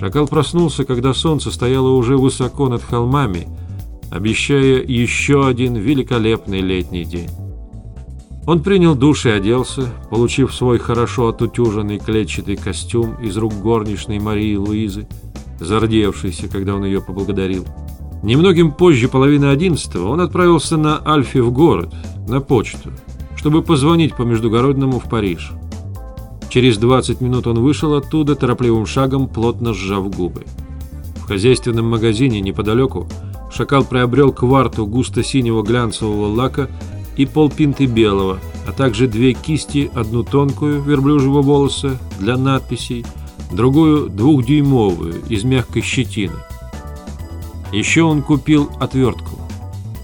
Шакал проснулся, когда солнце стояло уже высоко над холмами, обещая еще один великолепный летний день. Он принял душ и оделся, получив свой хорошо отутюженный клетчатый костюм из рук горничной Марии Луизы, зардевшейся, когда он ее поблагодарил. Немногим позже половины одиннадцатого он отправился на Альфе в город, на почту, чтобы позвонить по междугородному в Париж. Через 20 минут он вышел оттуда торопливым шагом, плотно сжав губы. В хозяйственном магазине неподалеку шакал приобрел кварту густо-синего глянцевого лака и полпинты белого, а также две кисти, одну тонкую верблюжьего волоса для надписей, другую двухдюймовую из мягкой щетины. Еще он купил отвертку.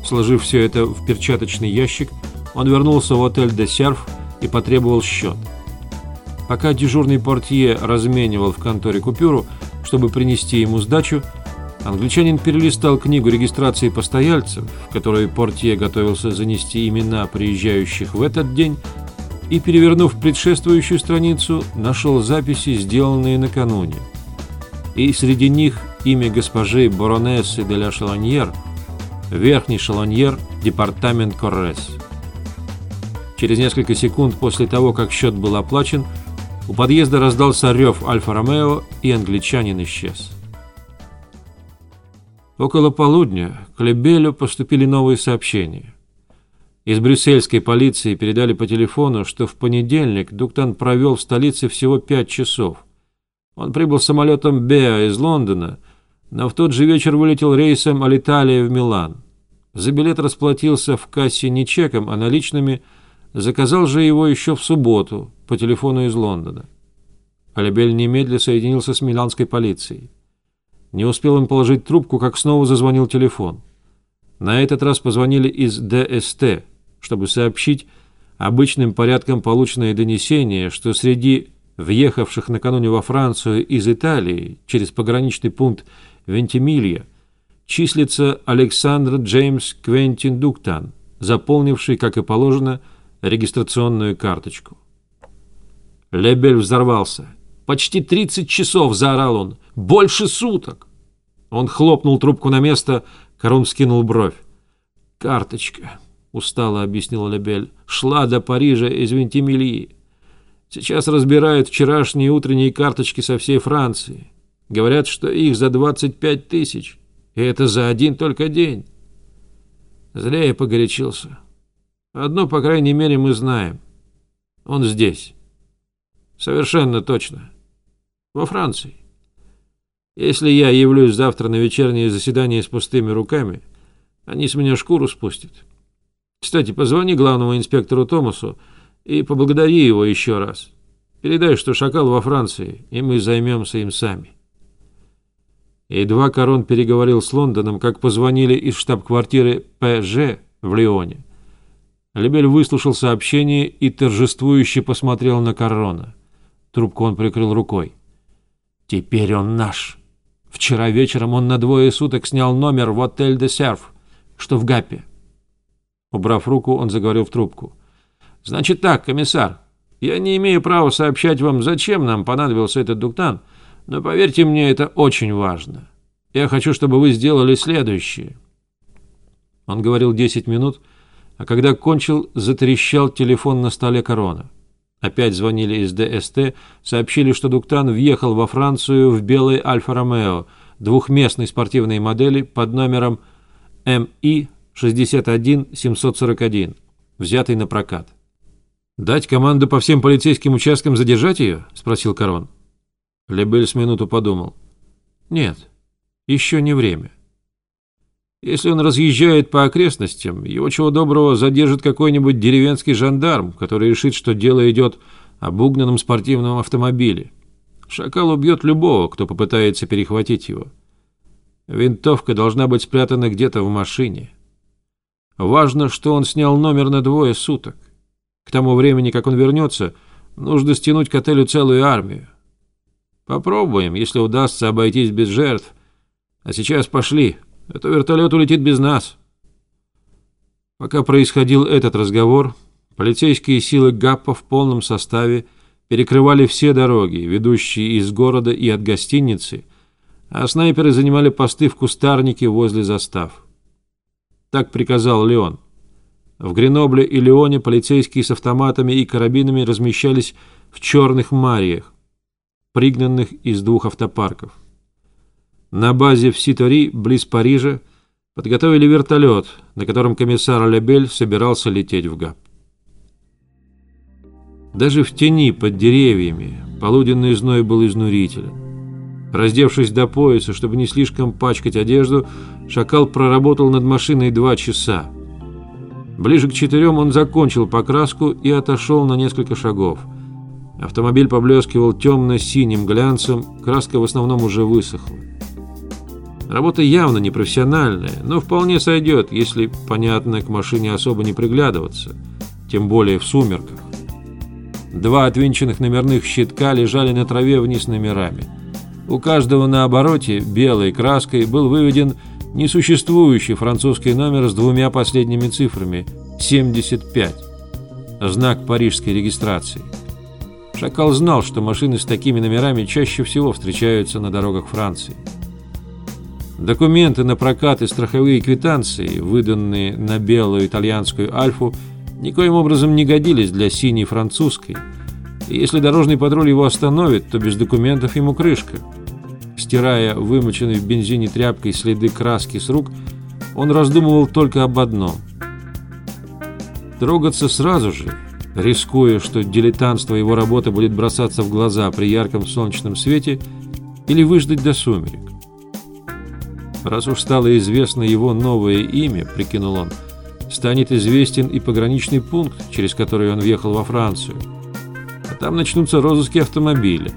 Сложив все это в перчаточный ящик, он вернулся в отель «Де Серф» и потребовал счет. Пока дежурный портье разменивал в конторе купюру, чтобы принести ему сдачу, англичанин перелистал книгу регистрации постояльцев, в которой портье готовился занести имена приезжающих в этот день, и, перевернув предшествующую страницу, нашел записи, сделанные накануне. И среди них имя госпожи баронессы де ля Шаланьер, верхний Шаланьер, департамент Коррес. Через несколько секунд после того, как счет был оплачен, у подъезда раздался рев Альфа-Ромео, и англичанин исчез. Около полудня к Лебелю поступили новые сообщения. Из брюссельской полиции передали по телефону, что в понедельник Дуктан провел в столице всего пять часов. Он прибыл самолетом Беа из Лондона но в тот же вечер вылетел рейсом Алиталия в Милан. За билет расплатился в кассе не чеком, а наличными, заказал же его еще в субботу по телефону из Лондона. Алибель немедля соединился с миланской полицией. Не успел он положить трубку, как снова зазвонил телефон. На этот раз позвонили из ДСТ, чтобы сообщить обычным порядком полученное донесение, что среди въехавших накануне во Францию из Италии через пограничный пункт Вентимилья, числится Александр Джеймс Квентин Дуктан, заполнивший, как и положено, регистрационную карточку. Лебель взорвался. «Почти 30 часов!» – заорал он. «Больше суток!» Он хлопнул трубку на место, Корун скинул бровь. «Карточка», — устало объяснил Лебель, — «шла до Парижа из Вентимильи. Сейчас разбирают вчерашние утренние карточки со всей Франции. Говорят, что их за 25 тысяч. И это за один только день. Зря я погорячился. Одно, по крайней мере, мы знаем. Он здесь. Совершенно точно. Во Франции. Если я явлюсь завтра на вечернее заседание с пустыми руками, они с меня шкуру спустят. Кстати, позвони главному инспектору Томасу и поблагодари его еще раз. Передай, что шакал во Франции, и мы займемся им сами. Едва Корон переговорил с Лондоном, как позвонили из штаб-квартиры ПЖ в Лионе. Лебель выслушал сообщение и торжествующе посмотрел на Корона. Трубку он прикрыл рукой. «Теперь он наш. Вчера вечером он на двое суток снял номер в отель «Де Серф», что в Гапе». Убрав руку, он заговорил в трубку. «Значит так, комиссар, я не имею права сообщать вам, зачем нам понадобился этот дуктан, — но поверьте мне, это очень важно. Я хочу, чтобы вы сделали следующее. Он говорил 10 минут, а когда кончил, затрещал телефон на столе корона. Опять звонили из ДСТ, сообщили, что Дуктан въехал во Францию в белый Альфа-Ромео, двухместной спортивной модели под номером МИ 61741, взятый на прокат. «Дать команду по всем полицейским участкам задержать ее?» – спросил Корон. Лебель с минуту подумал. Нет, еще не время. Если он разъезжает по окрестностям, его чего доброго задержит какой-нибудь деревенский жандарм, который решит, что дело идет об угнанном спортивном автомобиле. Шакал убьет любого, кто попытается перехватить его. Винтовка должна быть спрятана где-то в машине. Важно, что он снял номер на двое суток. К тому времени, как он вернется, нужно стянуть к отелю целую армию. Попробуем, если удастся обойтись без жертв. А сейчас пошли, а то вертолет улетит без нас. Пока происходил этот разговор, полицейские силы ГАПа в полном составе перекрывали все дороги, ведущие из города и от гостиницы, а снайперы занимали посты в кустарнике возле застав. Так приказал Леон. В Гренобле и Леоне полицейские с автоматами и карабинами размещались в черных мариях, пригнанных из двух автопарков. На базе в Ситори, близ Парижа, подготовили вертолет, на котором комиссар Лебель собирался лететь в Габ. Даже в тени под деревьями полуденный зной был изнурителен. Раздевшись до пояса, чтобы не слишком пачкать одежду, шакал проработал над машиной два часа. Ближе к четырем он закончил покраску и отошел на несколько шагов. Автомобиль поблескивал темно-синим глянцем, краска в основном уже высохла. Работа явно непрофессиональная, но вполне сойдет, если, понятно, к машине особо не приглядываться, тем более в сумерках. Два отвинченных номерных щитка лежали на траве вниз номерами. У каждого на обороте белой краской был выведен несуществующий французский номер с двумя последними цифрами – 75, знак парижской регистрации. Шакал знал, что машины с такими номерами чаще всего встречаются на дорогах Франции. Документы на прокат и страховые квитанции, выданные на белую итальянскую «Альфу», никоим образом не годились для синей французской. И если дорожный патруль его остановит, то без документов ему крышка. Стирая вымоченной в бензине тряпкой следы краски с рук, он раздумывал только об одном. Трогаться сразу же, рискуя, что дилетантство его работы будет бросаться в глаза при ярком солнечном свете, или выждать до сумерек. Раз уж стало известно его новое имя, прикинул он, станет известен и пограничный пункт, через который он въехал во Францию. А там начнутся розыски автомобиля.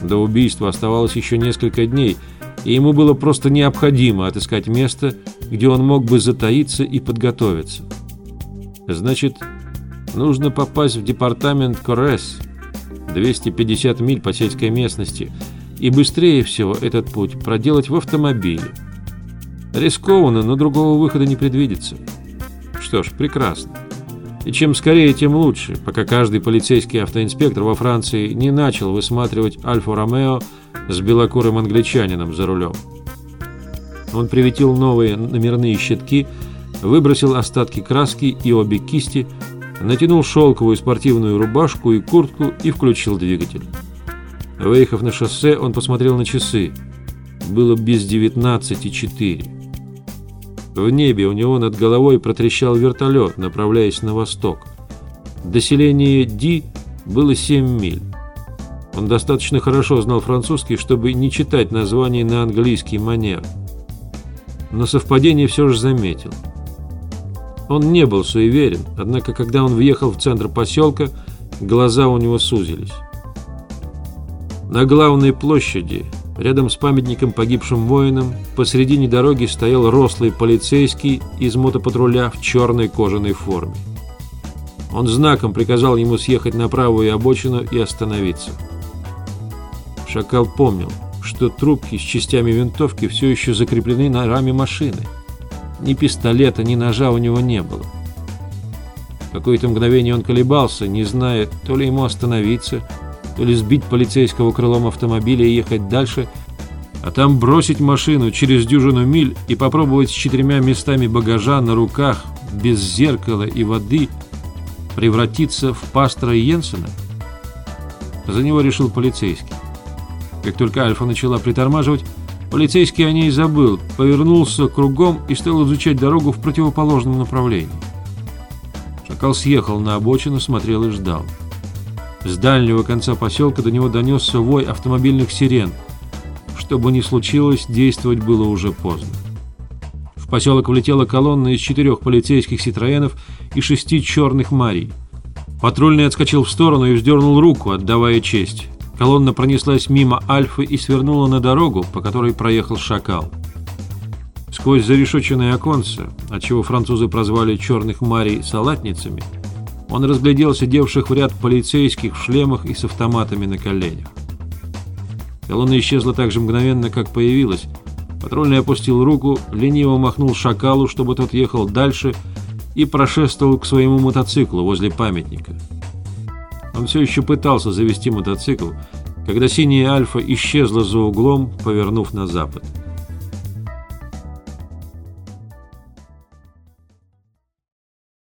До убийства оставалось еще несколько дней, и ему было просто необходимо отыскать место, где он мог бы затаиться и подготовиться. Значит, нужно попасть в департамент Корес, 250 миль по сельской местности – и быстрее всего этот путь проделать в автомобиле. Рискованно, но другого выхода не предвидится. Что ж, прекрасно. И чем скорее, тем лучше, пока каждый полицейский автоинспектор во Франции не начал высматривать Альфа-Ромео с белокурым англичанином за рулем. Он приветил новые номерные щитки, выбросил остатки краски и обе кисти, натянул шелковую спортивную рубашку и куртку и включил двигатель. Выехав на шоссе, он посмотрел на часы. Было без 19,4. В небе у него над головой протрещал вертолет, направляясь на восток. До селения Ди было 7 миль. Он достаточно хорошо знал французский, чтобы не читать название на английский манер. Но совпадение все же заметил. Он не был суеверен, однако когда он въехал в центр поселка, глаза у него сузились. На главной площади, рядом с памятником погибшим воинам, посредине дороги стоял рослый полицейский из мотопатруля в черной кожаной форме. Он знаком приказал ему съехать на правую обочину и остановиться. Шакал помнил, что трубки с частями винтовки все еще закреплены на раме машины. Ни пистолета, ни ножа у него не было. Какое-то мгновение он колебался, не зная, то ли ему остановиться, то ли сбить полицейского крылом автомобиля и ехать дальше, а там бросить машину через дюжину миль и попробовать с четырьмя местами багажа на руках, без зеркала и воды, превратиться в пастора Йенсена? За него решил полицейский. Как только Альфа начала притормаживать, полицейский о ней забыл, повернулся кругом и стал изучать дорогу в противоположном направлении. Шакал съехал на обочину, смотрел и ждал. С дальнего конца поселка до него донесся вой автомобильных сирен. Что бы ни случилось, действовать было уже поздно. В поселок влетела колонна из четырех полицейских «Ситроенов» и шести черных «Марий». Патрульный отскочил в сторону и вздернул руку, отдавая честь. Колонна пронеслась мимо Альфы и свернула на дорогу, по которой проехал «Шакал». Сквозь зарешоченное оконце, отчего французы прозвали черных «Марий» салатницами, он разглядел сидевших в ряд полицейских в шлемах и с автоматами на коленях. Колонна исчезла так же мгновенно, как появилась. Патрульный опустил руку, лениво махнул шакалу, чтобы тот ехал дальше, и прошествовал к своему мотоциклу возле памятника. Он все еще пытался завести мотоцикл, когда синяя Альфа исчезла за углом, повернув на запад.